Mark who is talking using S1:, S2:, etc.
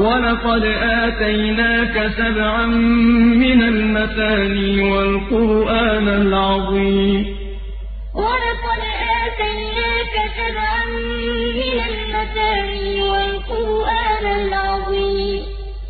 S1: وَلَقَدْ آتَيْنَاكَ سَبْعًا مِّنَ الْمَثَانِي وَالْقُرْآنَ الْعَظِيمَ وَلَقَدْ آتَيْنَاكَ سَبْعًا